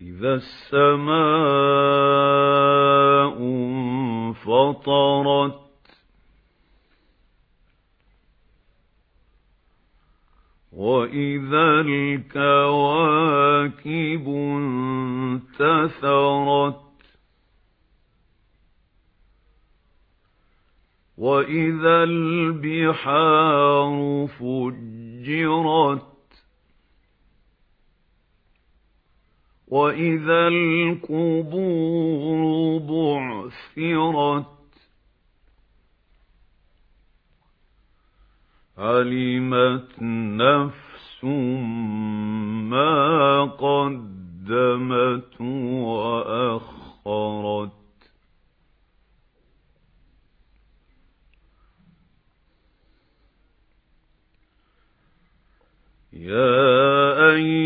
إِذَا السَّمَاءُ انفَطَرَتْ وَإِذَا الْكَوَاكِبُ انتَثَرَتْ وَإِذَا الْبِحَارُ فُجِّرَتْ. وَإِذَا الْقُبُورُ بُعْثِرَتْ عَلِمَتْ نَفْسٌ مَا قَدَّمَتْ وَأَخَّرَتْ يَا أَيُّهَا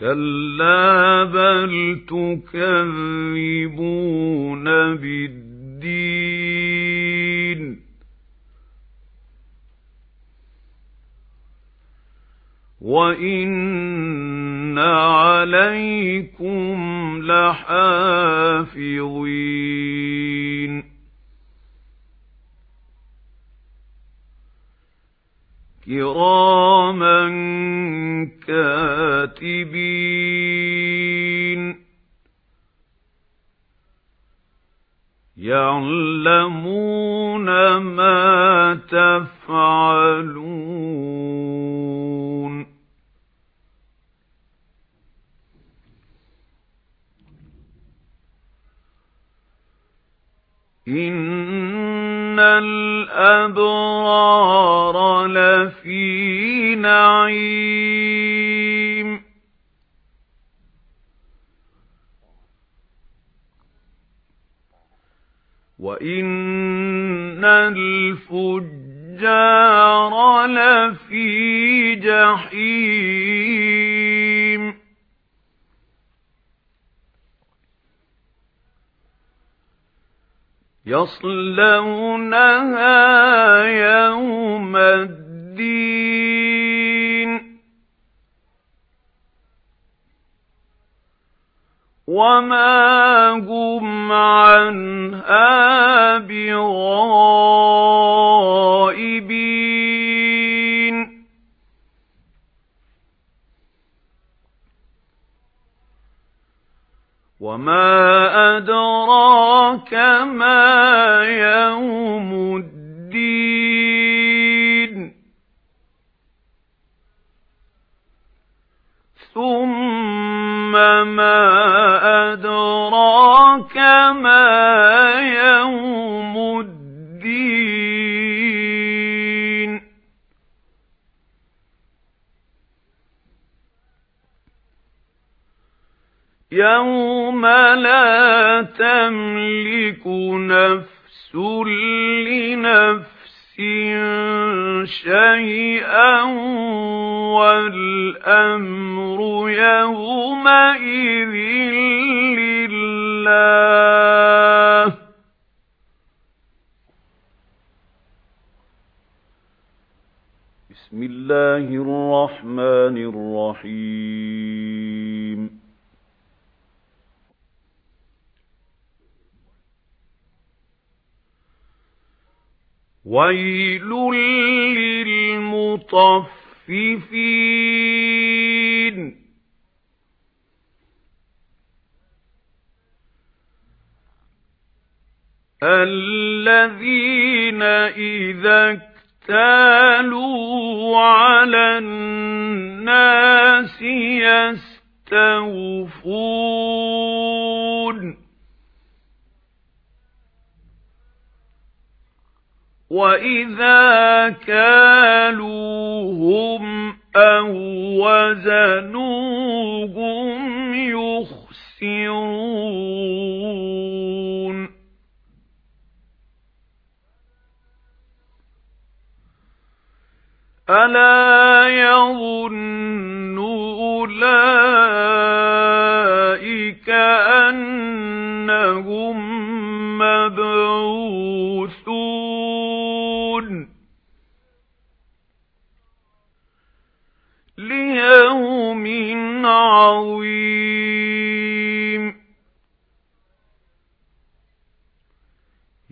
كَلَّا بَلْ تُكَذِّبُونَ بِالدِّينِ وَإِنَّ عَلَيْكُمْ لَحَافِظِينَ كِرَامًا كَاتِبِينَ. يَعْلَمُونَ مَا تَفْعَلُونَ. إِنَّ الْأَبْرَارَ لَفِي نَعِيمٍ وَإِنَّ الْفُجَّارَ لَفِي جَحِيمٍ يَصْلَوْنَهَا يَوْمَ الدِّينِ وَمَا هُمْ عَنْهَا بِغَائِبِينَ وَمَا أَدْرَاكَ مَا ثُمَّ مَا أَدْرَاكَ مَا يَوْمُ الدِّينِ. يَوْمَ لَا تَمْلِكُ نَفْسٌ لِنَفْسٍ شَيْئًا وَالْأَمْرُ يَوْمَئِذٍ لِلَّهِ. بسم الله الرحمن الرحيم. وَيْلٌ لِّلْمُطَفِّفِينَ الذين إذا اكتالوا وَإِذَا كَالُوهُمْ أَو وَزَنُوهُمْ يُخْسِرُونَ أَلَا يَظُنُّ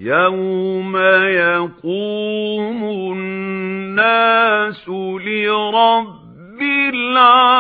يَوْمَ يَقُومُ النَّاسُ لِرَبِّ الْعَالَمِينَ